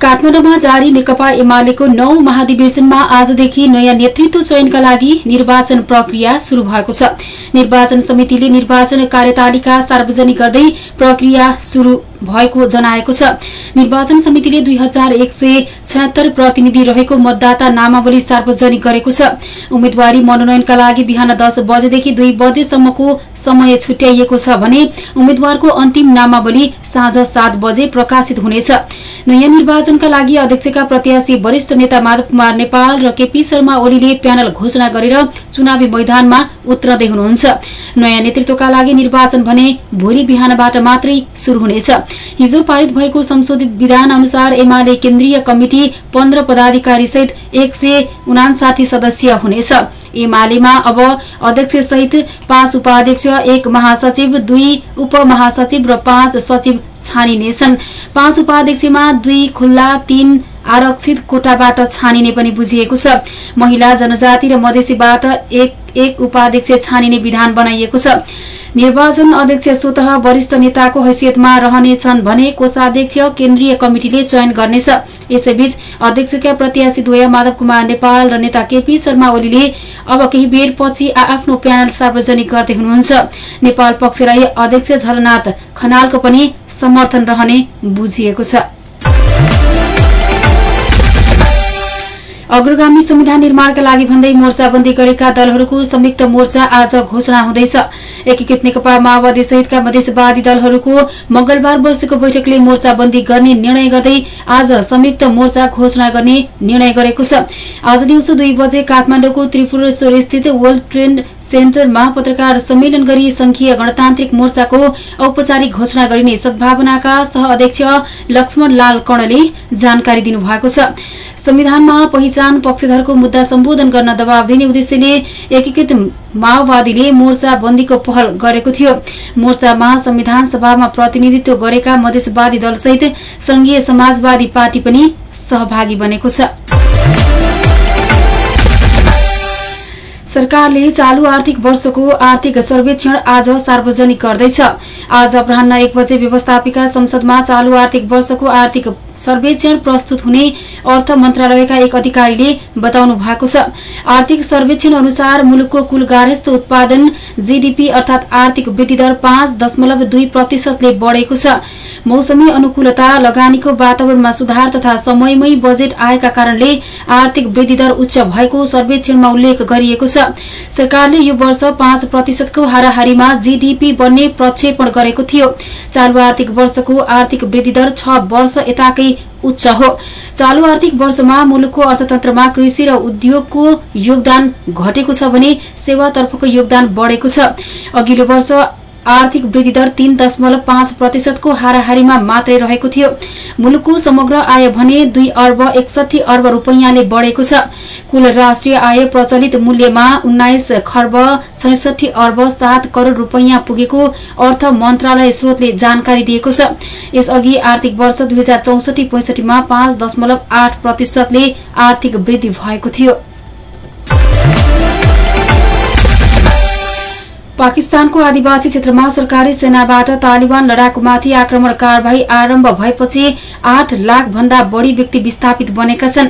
काठमाडौँमा जारी नेकपा एमालेको नौ महाधिवेशनमा आजदेखि नयाँ नेतृत्व चयनका लागि निर्वाचन प्रक्रिया शुरू भएको छ। निर्वाचन समितिले निर्वाचन कार्यतालिका सार्वजनिक गर्दै प्रक्रिया शुरू भएको जनाएको छ। निर्वाचन समितिले दुई हजार एक सय छयत्तर प्रतिनिधि रहेको मतदाता नामावली सार्वजनिक गरेको छ। उम्मेद्वारी मनोनयनका लागि बिहान दस बजेदेखि दुई बजेसम्मको समय छुट्याइएको छ भने उम्मेद्वारको अन्तिम नामावली साँझ सात बजे प्रकाशित हुनेछ। नयाँ निर्वाचनका लागि अध्यक्षका प्रत्याशी वरिष्ठ नेता माधव कुमार नेपाल र केपी शर्मा ओलीले प्यानल घोषणा गरेर चुनावी मैदानमा उत्रदै हुनुहुन्छ। नयाँ नेतृत्वका लागि निर्वाचन भने भोलि बिहानबाट मात्रै शुरू हुनेछ। हिजो पारित भएको संशोधित विधान अनुसार एमाले केन्द्रीय कमिटी पन्ध्र पदाधिकारी सहित एक सय उनासाठी सदस्य हुनेछ। एमालेमा अब अध्यक्ष सहित पाँच उपाध्यक्ष एक महासचिव दुई उपमहासचिव र पाँच सचिव छानिनेछन्। पाँच उपाध्यक्षमा दुई खुल्ला तीन आरक्षित कोटाबाट छानिने पनि बुझिएको छ। महिला जनजाति र मधेसीबाट एक एक उपाध्यक्ष छानिने विधान बनाइएको छ। निर्वाचन अध्यक्ष स्वत वरिष्ठ नेताको हैसियतमा रहनेछन् भने कोषाध्यक्ष केन्द्रीय कमिटिले चयन गर्नेछ। यसैबीच अध्यक्षका प्रत्याशी द्वय माधव कुमार नेपाल र नेता केपी शर्मा ओलीले अब केही बेर पछि आफ्नो प्यानल सार्वजनिक गर्दै हुनुहुन्छ। नेपाल पक्षलाई अध्यक्ष झलनाथ खनालको पनि समर्थन रहने बुझिएको छ। अग्रगामी संविधान निर्माणका लागि भन्दै मोर्चाबन्दी गरेका दलहरूको संयुक्त मोर्चा आज घोषणा हुँदैछ। एकीकृत नेकपा माओवादी सहितका मधेसवादी दलहरूको मंगलबार बसेको बैठकले मोर्चाबन्दी गर्ने निर्णय गर्दै आज संयुक्त मोर्चा घोषणा गर्ने निर्णय गरेको छ। आज दिउँसो दुई बजे काठमाडौँको त्रिपुरेश्वर स्थित वर्ल्ड ट्रेड सेन्टरमा पत्रकार सम्मेलन गरी संघीय गणतान्त्रिक मोर्चाको औपचारिक घोषणा गरिने सद्भावनाका सह अध्यक्ष लक्ष्मण लाल कर्णले जानकारी दिनुभएको छ। संविधानमा पहिचान पक्षधरको मुद्दा सम्बोधन गर्न दबाव दिने उद्देश्यले एकीकृत माओवादीले मोर्चा बन्दीको पहल गरेको थियो। मोर्चामा संविधान सभामा प्रतिनिधित्व गरेका मधेसवादी दलसहित संघीय समाजवादी पार्टी पनि सहभागी बनेको छ। सरकारले चालू आर्थिक वर्षको आर्थिक सर्वेक्षण आज सार्वजनिक गर्दैछ। आज अपराह एक बजे व्यवस्थापिका संसदमा चालू आर्थिक वर्षको आर्थिक सर्वेक्षण प्रस्तुत हुने अर्थ मन्त्रालयका एक अधिकारीले बताउनु भएको छ। आर्थिक सर्वेक्षण अनुसार मुलुकको कुल गार्हस्थ उत्पादन जीडीपी अर्थात आर्थिक वृद्धिदर पाँच दशमलव दुई प्रतिशतले बढ़ेको छ। मौसमी अनुकूलता लगानीको वातावरणमा सुधार तथा समयमै बजेट आएका कारणले आर्थिक वृद्धिदर उच्च भएको सर्वेक्षणमा उल्लेख गरिएको छ। सरकारले यो वर्ष पाँच प्रतिशतको हाराहारीमा जीडीपी बन्ने प्रक्षेपण गरेको थियो। चालु आर्थिक वर्षको आर्थिक वृद्धिदर छ वर्ष यताकै उच्च हो। चालु आर्थिक वर्षमा मुलुकको अर्थतन्त्रमा कृषि र उद्योगको योगदान घटेको छ भने सेवातर्फको योगदान बढ़ेको छ। अघिल्लो वर्ष आर्थिक वृद्धि दर तीन दशमलव पाँच प्रतिशतको हाराहारीमा मात्रै रहेको थियो। मुलुकको समग्र आय भने दुई अर्ब एकसठी अर्ब रूपियाँले बढ़ेको छ। कुल राष्ट्रिय आय प्रचलित मूल्यमा उन्नाइस खर्ब छैसठी अर्ब सात करोड़ रूपियाँ पुगेको अर्थ मन्त्रालय स्रोतले जानकारी दिएको छ। यसअघि आर्थिक वर्ष दुई हजार चौसठी पैंसठीमा पाँच दशमलव आठ प्रतिशतले आर्थिक वृद्धि भएको थियो। पाकिस्तानको आदिवासी क्षेत्रमा सरकारी सेनाबाट तालिबान लडाकुमाथि आक्रमण कारवाही आरम्भ भएपछि आठ लाख भन्दा बढ़ी व्यक्ति विस्थापित बनेका छन्।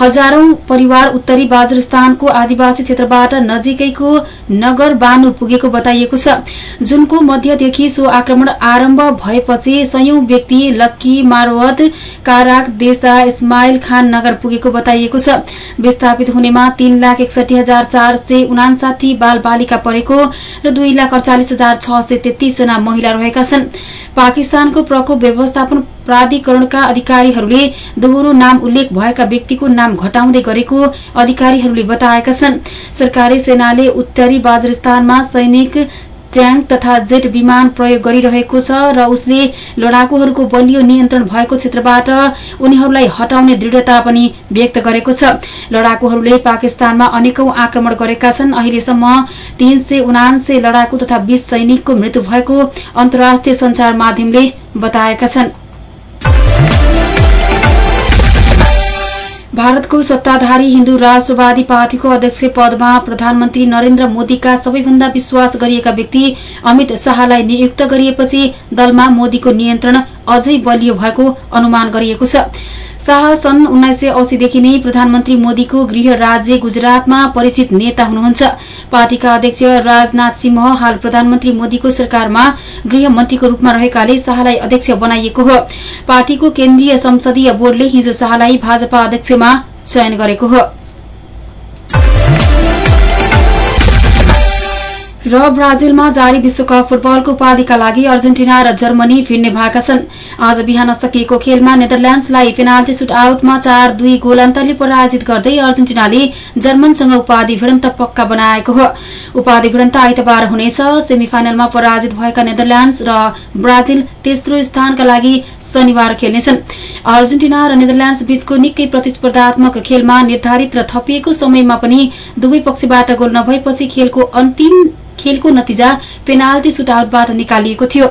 हजारौं परिवार उत्तरी बाजरिस्तानको आदिवासी क्षेत्रबाट नजिकैको नगर बानु पुगेको बताइएको छ। जुनको मध्यदेखि सो आक्रमण आरम्भ भएपछि सयौं व्यक्ति लक्की मारवत काराक देशा इस्माइल खान नगर पुगेको बताइएको छ। विस्थापित हुनेमा तीन लाख एकसठी हजार चार सय उनासाठी बाल बालिका परेको र दुई लाख अडचालिस हजार छ सय तेत्तीस जना महिला रहेका छन्। पाकिस्तानको प्रकोप व्यवस्थापन प्राधिकरणका अधिकारीहरूले दोहोरो नाम उल्लेख भएका व्यक्तिको नाम घटाउँदै गरेको अधिकारीहरूले बताएका छन्। सरकारी सेनाले उत्तरी बाजरिस्तानमा सैनिक ट्याङ्क तथा जेट विमान प्रयोग गरिरहेको छ र उसले लडाकुहरूको बलियो नियन्त्रण भएको क्षेत्रबाट उनीहरूलाई हटाउने दृढ़ता पनि व्यक्त गरेको छ। लडाकुहरूले पाकिस्तानमा अनेकौं आक्रमण गरेका छन्। अहिलेसम्म तीन सय उनान्से लडाकु तथा बीस सैनिकको मृत्यु भएको अन्तर्राष्ट्रिय संचार माध्यमले बताएका छन्। भारतको सत्ताधारी हिन्दू राष्ट्रवादी पार्टीको अध्यक्ष पदमा प्रधानमन्त्री नरेन्द्र मोदीका सबैभन्दा विश्वास गरिएका व्यक्ति अमित शाहलाई नियुक्त गरिएपछि दलमा मोदीको नियन्त्रण अझै बलियो भएको अनुमान गरिएको छ। शाह सन् उन्नाइस सय अस्सीदेखि नै प्रधानमन्त्री मोदीको गृह राज्य गुजरातमा परिचित नेता हुनुहुन्छ। पार्टीका अध्यक्ष राजनाथ सिंह हाल प्रधानमन्त्री मोदीको सरकारमा गृहमन्त्रीको रूपमा रहेकाले शाहलाई अध्यक्ष बनाइएको हो। पार्टीको केन्द्रीय संसदीय बोर्डले हिजो शाहलाई भाजपा अध्यक्षमा चयन गरेको हो। र ब्राजिलमा जारी विश्वकप फुटबलको उपाधिका लागि अर्जेन्टिना र जर्मनी फिर्ने भएका छन्। आज बिहान सकिएको खेलमा नेदरल्याण्ड्सलाई पेनाल्टी सुट आउटमा चार दुई गोल अन्तरले पराजित गर्दै अर्जेन्टिनाले जर्मनसँग उपाधि भिडन्त पक्का बनाएको हो। उपाधि भिडन्त आइतबार हुनेछ। सेमी फाइनलमा पराजित भएका नेदरल्याण्ड्स र ब्राजिल तेस्रो स्थानका लागि शनिबार खेल्नेछन्। अर्जेन्टिना र नेदरल्याण्ड्स बीचको निकै प्रतिस्पर्धात्मक खेलमा निर्धारित र थपिएको समयमा पनि दुवै पक्षबाट गोल नभएपछि खेलको अन्तिम खेलको नतिजा पेनाल्टी सुटआउटबाट निकालिएको थियो।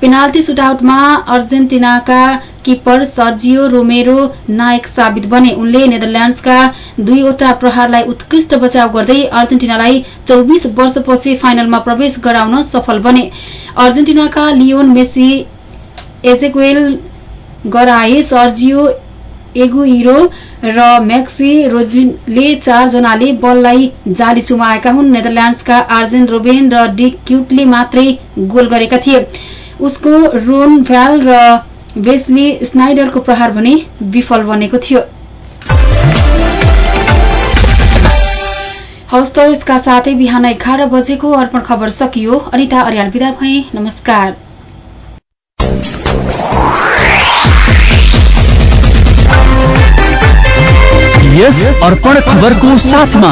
पेनाल्टी सुटआउटमा अर्जेन्टिनाका किपर सर्जियो रोमेरो नायक साबित बने। उनले नेदरल्याण्ड्सका दुईवटा प्रहारलाई उत्कृष्ट बचाव गर्दै अर्जेन्टिनालाई चौबिस वर्षपछि फाइनलमा प्रवेश गराउन सफल बने। अर्जेन्टिनाका लियोन मेसी एजेक्वेल गराए सर्जियो एगुइरो र म्याक्सी रोजिनले चारजनाले बललाई जाली चुमाएका हुन्। नेदरल्याण्ड्सका आर्जेन रोबेन र डिक क्युटले मात्रै गोल गरेका थिए। उसको रोन भ्याल र बेस्ली स्नाइडरको प्रहार भने विफल बनेको थियो। हस्त यसका साथै बिहान एघार बजेको अर्पण खबर सकियो। अनिता अर्याल विदा भए। नमस्कार। यस अर्पण खबरको साथमा